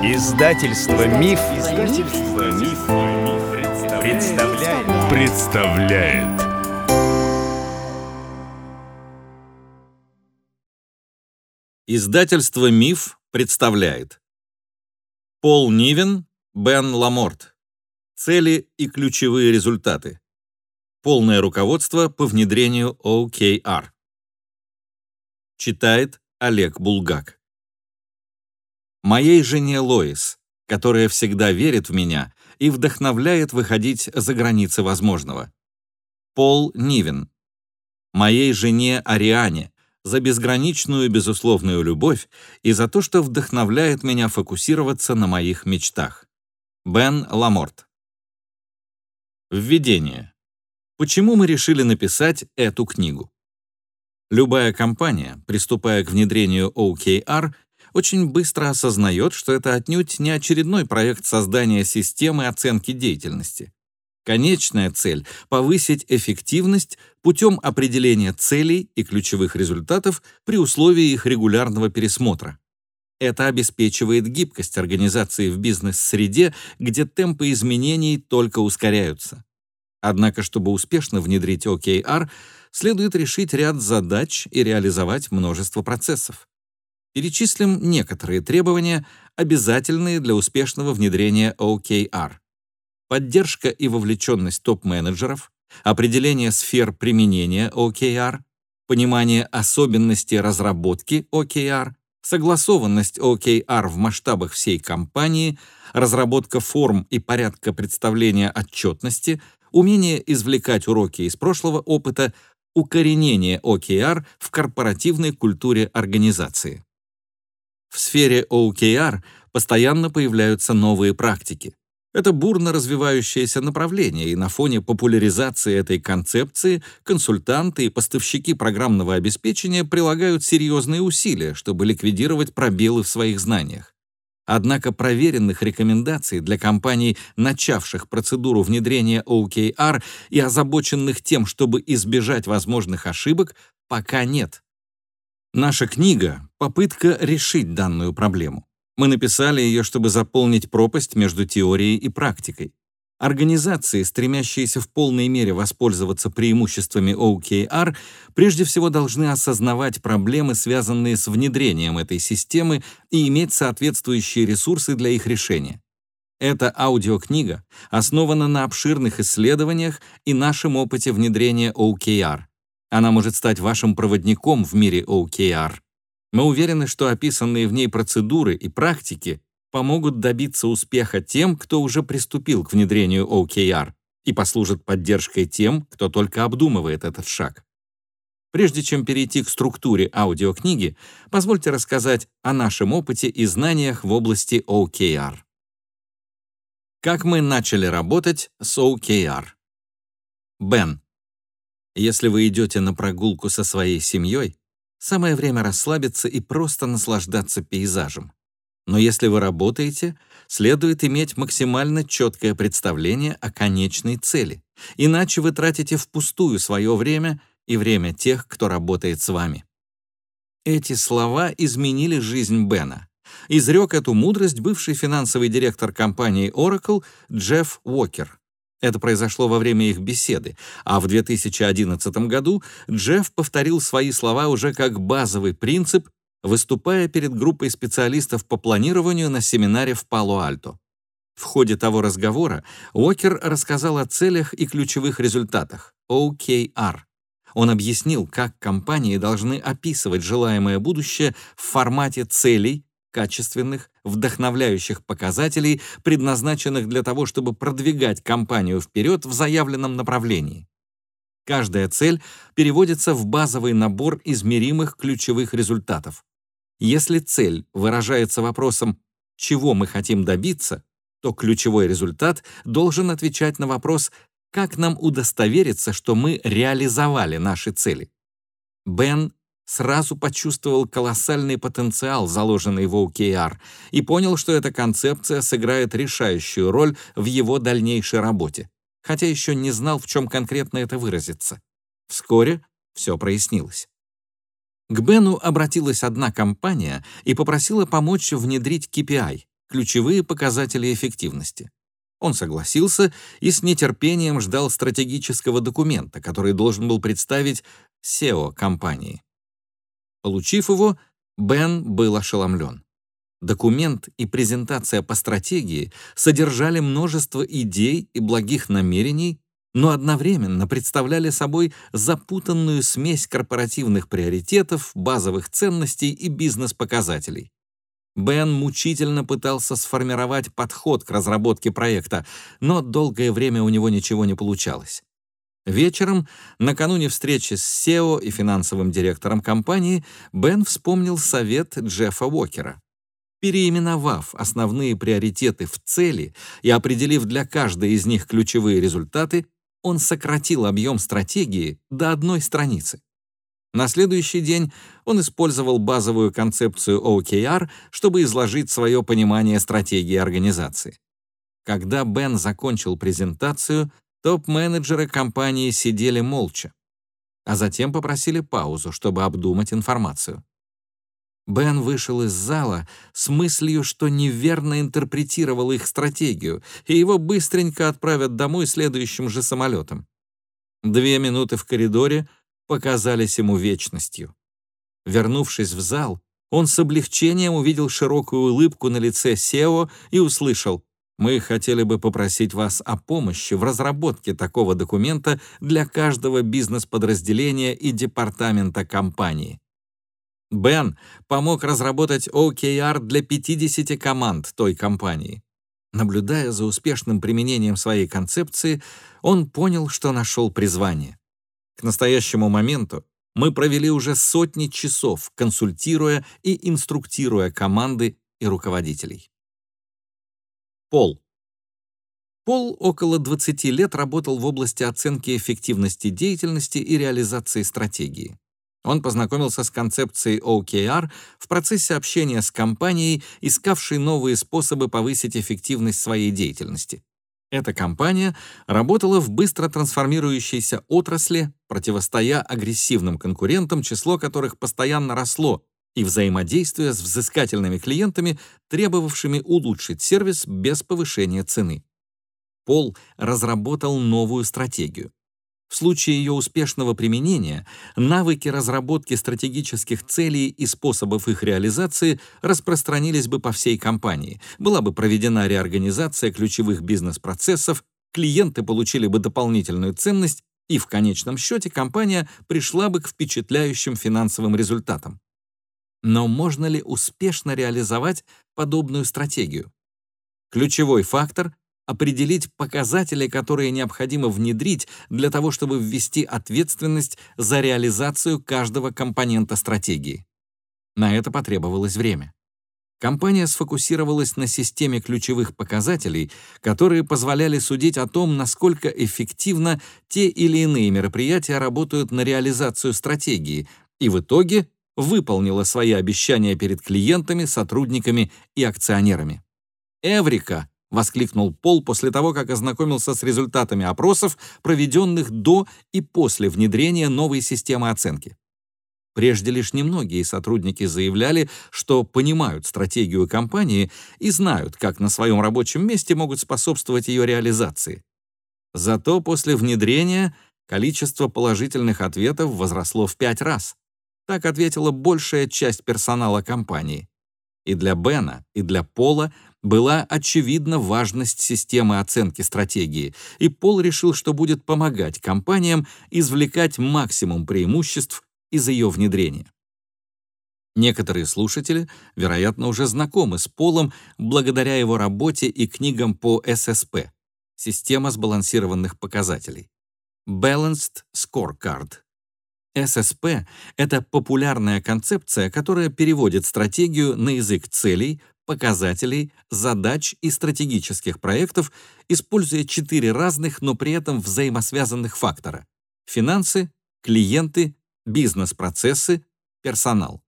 Издательство Миф, Издательство Миф, представляет. представляет. Издательство Миф представляет. Пол Нивен, Бен Ламорт. Цели и ключевые результаты. Полное руководство по внедрению OKR. Читает Олег Булгак моей жене Лоис, которая всегда верит в меня и вдохновляет выходить за границы возможного. Пол Нивен. Моей жене Ариане за безграничную безусловную любовь и за то, что вдохновляет меня фокусироваться на моих мечтах. Бен Ламорт. Введение. Почему мы решили написать эту книгу? Любая компания, приступая к внедрению OKR, очень быстро осознает, что это отнюдь не очередной проект создания системы оценки деятельности. Конечная цель — повысить эффективность путем определения целей и ключевых результатов при условии их регулярного пересмотра. Это обеспечивает гибкость организации в бизнес-среде, где темпы изменений только ускоряются. Однако, чтобы успешно внедрить OKR, следует решить ряд задач и реализовать множество процессов. Перечислим некоторые требования, обязательные для успешного внедрения OKR. Поддержка и вовлеченность топ-менеджеров, определение сфер применения OKR, понимание особенностей разработки OKR, согласованность OKR в масштабах всей компании, разработка форм и порядка представления отчетности, умение извлекать уроки из прошлого опыта, укоренение OKR в корпоративной культуре организации. В сфере OKR постоянно появляются новые практики. Это бурно развивающееся направление, и на фоне популяризации этой концепции консультанты и поставщики программного обеспечения прилагают серьезные усилия, чтобы ликвидировать пробелы в своих знаниях. Однако проверенных рекомендаций для компаний, начавших процедуру внедрения OKR и озабоченных тем, чтобы избежать возможных ошибок, пока нет. Наша книга — попытка решить данную проблему. Мы написали ее, чтобы заполнить пропасть между теорией и практикой. Организации, стремящиеся в полной мере воспользоваться преимуществами OKR, прежде всего должны осознавать проблемы, связанные с внедрением этой системы, и иметь соответствующие ресурсы для их решения. Эта аудиокнига основана на обширных исследованиях и нашем опыте внедрения OKR. Она может стать вашим проводником в мире OKR. Мы уверены, что описанные в ней процедуры и практики помогут добиться успеха тем, кто уже приступил к внедрению OKR, и послужат поддержкой тем, кто только обдумывает этот шаг. Прежде чем перейти к структуре аудиокниги, позвольте рассказать о нашем опыте и знаниях в области OKR. Как мы начали работать с OKR? Бен. Если вы идете на прогулку со своей семьей, самое время расслабиться и просто наслаждаться пейзажем. Но если вы работаете, следует иметь максимально четкое представление о конечной цели, иначе вы тратите впустую свое время и время тех, кто работает с вами. Эти слова изменили жизнь Бена. Изрек эту мудрость бывший финансовый директор компании Oracle Джефф Уокер. Это произошло во время их беседы, а в 2011 году Джефф повторил свои слова уже как базовый принцип, выступая перед группой специалистов по планированию на семинаре в Пало-Альто. В ходе того разговора Уокер рассказал о целях и ключевых результатах OKR. Он объяснил, как компании должны описывать желаемое будущее в формате целей, качественных, вдохновляющих показателей, предназначенных для того, чтобы продвигать компанию вперед в заявленном направлении. Каждая цель переводится в базовый набор измеримых ключевых результатов. Если цель выражается вопросом «чего мы хотим добиться», то ключевой результат должен отвечать на вопрос «как нам удостовериться, что мы реализовали наши цели». Бен сразу почувствовал колоссальный потенциал, заложенный в OKR, и понял, что эта концепция сыграет решающую роль в его дальнейшей работе, хотя еще не знал, в чем конкретно это выразится. Вскоре все прояснилось. К Бену обратилась одна компания и попросила помочь внедрить KPI ключевые показатели эффективности. Он согласился и с нетерпением ждал стратегического документа, который должен был представить SEO компании. Получив его, Бен был ошеломлен. Документ и презентация по стратегии содержали множество идей и благих намерений, но одновременно представляли собой запутанную смесь корпоративных приоритетов, базовых ценностей и бизнес-показателей. Бен мучительно пытался сформировать подход к разработке проекта, но долгое время у него ничего не получалось. Вечером, накануне встречи с SEO и финансовым директором компании, Бен вспомнил совет Джеффа Уокера. Переименовав основные приоритеты в цели и определив для каждой из них ключевые результаты, он сократил объем стратегии до одной страницы. На следующий день он использовал базовую концепцию OKR, чтобы изложить свое понимание стратегии организации. Когда Бен закончил презентацию, топ-менеджеры компании сидели молча, а затем попросили паузу, чтобы обдумать информацию. Бен вышел из зала с мыслью, что неверно интерпретировал их стратегию, и его быстренько отправят домой следующим же самолетом. Две минуты в коридоре показались ему вечностью. Вернувшись в зал, он с облегчением увидел широкую улыбку на лице Сео и услышал «Мы хотели бы попросить вас о помощи в разработке такого документа для каждого бизнес-подразделения и департамента компании». Бен помог разработать OKR для 50 команд той компании. Наблюдая за успешным применением своей концепции, он понял, что нашел призвание. К настоящему моменту мы провели уже сотни часов, консультируя и инструктируя команды и руководителей. Пол. Пол около 20 лет работал в области оценки эффективности деятельности и реализации стратегии. Он познакомился с концепцией OKR в процессе общения с компанией, искавшей новые способы повысить эффективность своей деятельности. Эта компания работала в быстро трансформирующейся отрасли, противостоя агрессивным конкурентам, число которых постоянно росло, и взаимодействуя с взыскательными клиентами, требовавшими улучшить сервис без повышения цены. Пол разработал новую стратегию. В случае ее успешного применения навыки разработки стратегических целей и способов их реализации распространились бы по всей компании, была бы проведена реорганизация ключевых бизнес-процессов, клиенты получили бы дополнительную ценность, и в конечном счете компания пришла бы к впечатляющим финансовым результатам. Но можно ли успешно реализовать подобную стратегию? Ключевой фактор определить показатели, которые необходимо внедрить для того, чтобы ввести ответственность за реализацию каждого компонента стратегии. На это потребовалось время. Компания сфокусировалась на системе ключевых показателей, которые позволяли судить о том, насколько эффективно те или иные мероприятия работают на реализацию стратегии, и в итоге выполнила свои обещания перед клиентами, сотрудниками и акционерами. Эврика — воскликнул Пол после того, как ознакомился с результатами опросов, проведенных до и после внедрения новой системы оценки. Прежде лишь немногие сотрудники заявляли, что понимают стратегию компании и знают, как на своем рабочем месте могут способствовать ее реализации. Зато после внедрения количество положительных ответов возросло в пять раз. Так ответила большая часть персонала компании. И для Бена, и для Пола была очевидна важность системы оценки стратегии, и Пол решил, что будет помогать компаниям извлекать максимум преимуществ из ее внедрения. Некоторые слушатели, вероятно, уже знакомы с Полом благодаря его работе и книгам по ССП — система сбалансированных показателей. Balanced Scorecard. ССП — это популярная концепция, которая переводит стратегию на язык целей, показателей, задач и стратегических проектов, используя четыре разных, но при этом взаимосвязанных фактора — финансы, клиенты, бизнес-процессы, персонал.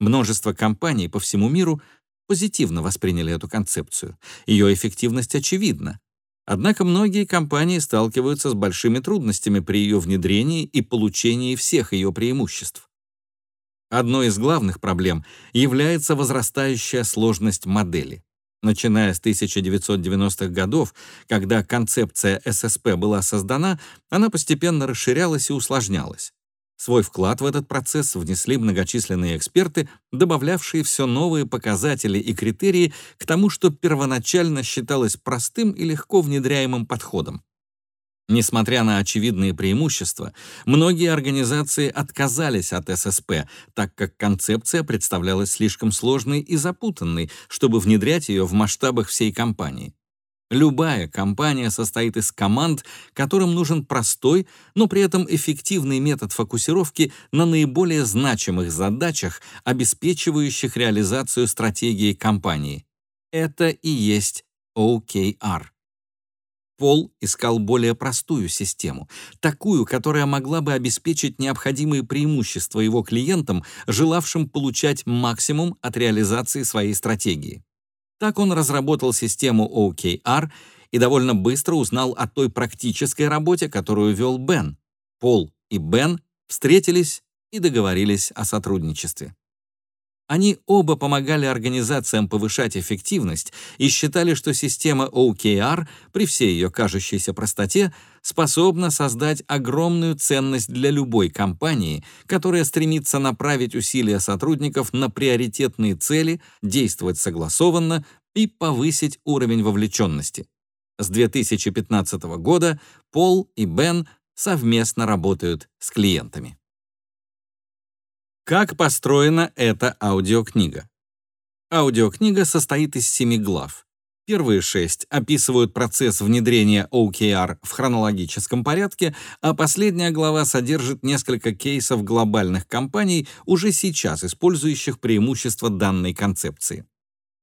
Множество компаний по всему миру позитивно восприняли эту концепцию. Ее эффективность очевидна. Однако многие компании сталкиваются с большими трудностями при ее внедрении и получении всех ее преимуществ. Одной из главных проблем является возрастающая сложность модели. Начиная с 1990-х годов, когда концепция ССП была создана, она постепенно расширялась и усложнялась. Свой вклад в этот процесс внесли многочисленные эксперты, добавлявшие все новые показатели и критерии к тому, что первоначально считалось простым и легко внедряемым подходом. Несмотря на очевидные преимущества, многие организации отказались от ССП, так как концепция представлялась слишком сложной и запутанной, чтобы внедрять ее в масштабах всей компании. Любая компания состоит из команд, которым нужен простой, но при этом эффективный метод фокусировки на наиболее значимых задачах, обеспечивающих реализацию стратегии компании. Это и есть OKR. Пол искал более простую систему, такую, которая могла бы обеспечить необходимые преимущества его клиентам, желавшим получать максимум от реализации своей стратегии. Так он разработал систему OKR и довольно быстро узнал о той практической работе, которую вел Бен. Пол и Бен встретились и договорились о сотрудничестве. Они оба помогали организациям повышать эффективность и считали, что система OKR, при всей ее кажущейся простоте, способна создать огромную ценность для любой компании, которая стремится направить усилия сотрудников на приоритетные цели, действовать согласованно и повысить уровень вовлеченности. С 2015 года Пол и Бен совместно работают с клиентами. Как построена эта аудиокнига? Аудиокнига состоит из семи глав. Первые шесть описывают процесс внедрения OKR в хронологическом порядке, а последняя глава содержит несколько кейсов глобальных компаний, уже сейчас использующих преимущества данной концепции.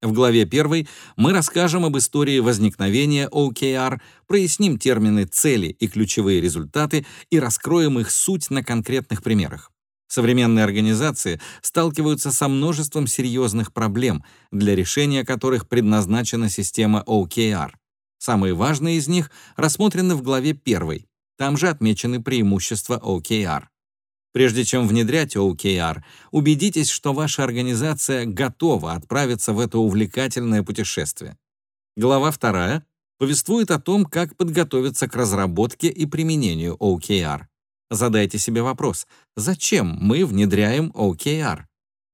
В главе первой мы расскажем об истории возникновения OKR, проясним термины цели и ключевые результаты и раскроем их суть на конкретных примерах. Современные организации сталкиваются со множеством серьезных проблем, для решения которых предназначена система OKR. Самые важные из них рассмотрены в главе 1. Там же отмечены преимущества OKR. Прежде чем внедрять OKR, убедитесь, что ваша организация готова отправиться в это увлекательное путешествие. Глава 2 повествует о том, как подготовиться к разработке и применению OKR. Задайте себе вопрос, зачем мы внедряем OKR?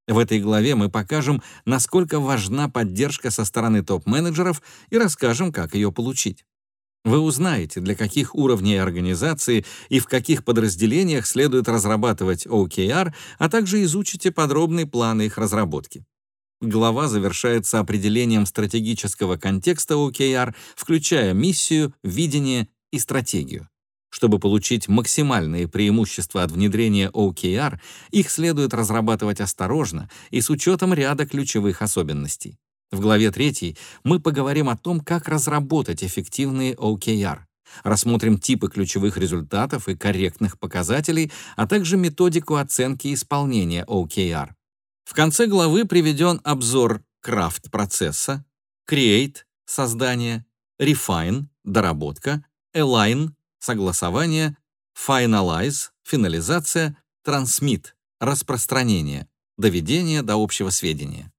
В этой главе мы покажем, насколько важна поддержка со стороны топ-менеджеров и расскажем, как ее получить. Вы узнаете, для каких уровней организации и в каких подразделениях следует разрабатывать OKR, а также изучите подробные планы их разработки. Глава завершается определением стратегического контекста OKR, включая миссию, видение и стратегию. Чтобы получить максимальные преимущества от внедрения OKR, их следует разрабатывать осторожно и с учетом ряда ключевых особенностей. В главе 3 мы поговорим о том, как разработать эффективные OKR. Рассмотрим типы ключевых результатов и корректных показателей, а также методику оценки исполнения OKR. В конце главы приведен обзор Craft процесса, Create — создание, Refine — доработка, Align согласование, finalize, финализация, transmit, распространение, доведение до общего сведения.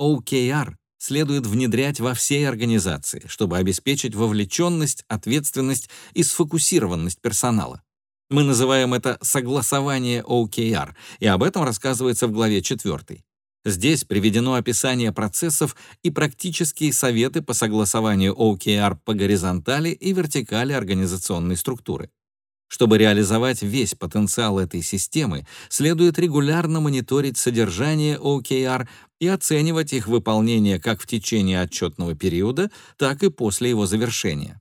OKR следует внедрять во всей организации, чтобы обеспечить вовлеченность, ответственность и сфокусированность персонала. Мы называем это согласование OKR, и об этом рассказывается в главе 4. Здесь приведено описание процессов и практические советы по согласованию OKR по горизонтали и вертикали организационной структуры. Чтобы реализовать весь потенциал этой системы, следует регулярно мониторить содержание OKR и оценивать их выполнение как в течение отчетного периода, так и после его завершения.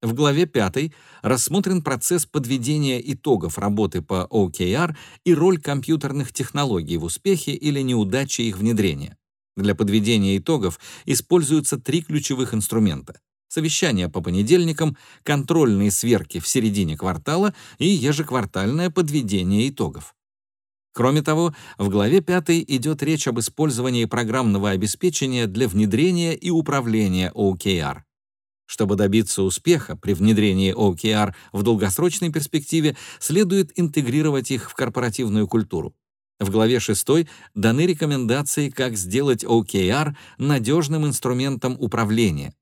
В главе 5 рассмотрен процесс подведения итогов работы по OKR и роль компьютерных технологий в успехе или неудаче их внедрения. Для подведения итогов используются три ключевых инструмента — совещания по понедельникам, контрольные сверки в середине квартала и ежеквартальное подведение итогов. Кроме того, в главе 5 идет речь об использовании программного обеспечения для внедрения и управления OKR. Чтобы добиться успеха при внедрении OKR в долгосрочной перспективе, следует интегрировать их в корпоративную культуру. В главе 6 даны рекомендации, как сделать OKR надежным инструментом управления.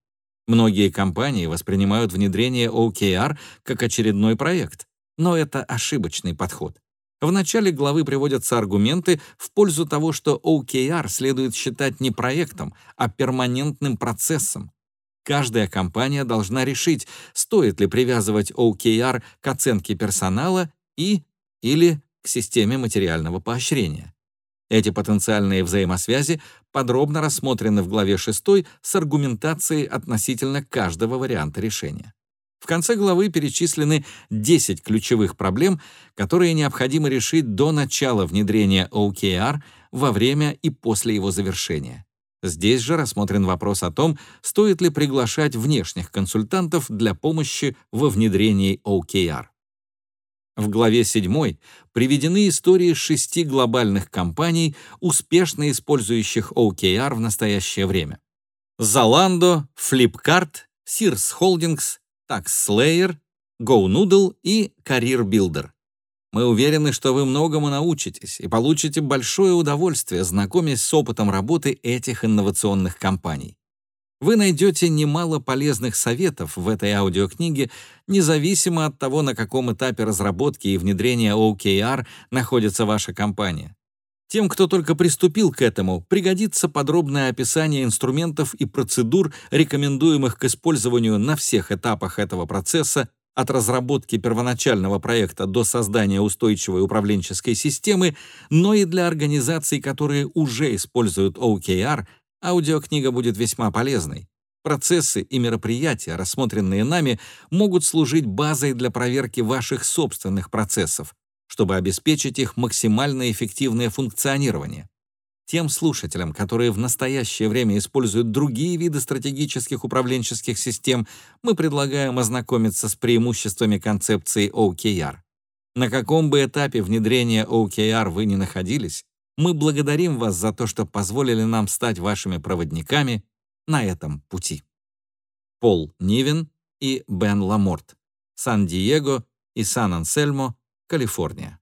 Многие компании воспринимают внедрение OKR как очередной проект, но это ошибочный подход. В начале главы приводятся аргументы в пользу того, что OKR следует считать не проектом, а перманентным процессом. Каждая компания должна решить, стоит ли привязывать OKR к оценке персонала и или к системе материального поощрения. Эти потенциальные взаимосвязи подробно рассмотрены в главе 6 с аргументацией относительно каждого варианта решения. В конце главы перечислены 10 ключевых проблем, которые необходимо решить до начала внедрения OKR, во время и после его завершения. Здесь же рассмотрен вопрос о том, стоит ли приглашать внешних консультантов для помощи во внедрении OKR. В главе 7 приведены истории шести глобальных компаний, успешно использующих OKR в настоящее время. Zalando, Flipkart, Sears Holdings, TaxSlayer, GoNoodle и Career Builder. Мы уверены, что вы многому научитесь и получите большое удовольствие, знакомясь с опытом работы этих инновационных компаний. Вы найдете немало полезных советов в этой аудиокниге, независимо от того, на каком этапе разработки и внедрения OKR находится ваша компания. Тем, кто только приступил к этому, пригодится подробное описание инструментов и процедур, рекомендуемых к использованию на всех этапах этого процесса, от разработки первоначального проекта до создания устойчивой управленческой системы, но и для организаций, которые уже используют OKR, Аудиокнига будет весьма полезной. Процессы и мероприятия, рассмотренные нами, могут служить базой для проверки ваших собственных процессов, чтобы обеспечить их максимально эффективное функционирование. Тем слушателям, которые в настоящее время используют другие виды стратегических управленческих систем, мы предлагаем ознакомиться с преимуществами концепции OKR. На каком бы этапе внедрения OKR вы ни находились, мы благодарим вас за то, что позволили нам стать вашими проводниками на этом пути. Пол Нивен и Бен Ламорт, Сан-Диего и Сан-Ансельмо, Калифорния.